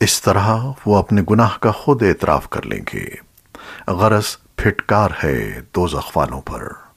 اس طرح وہ اپنے گناہ کا خود اعتراف کر لیں گے۔ غرض پھٹکار ہے دوزخ والوں پر۔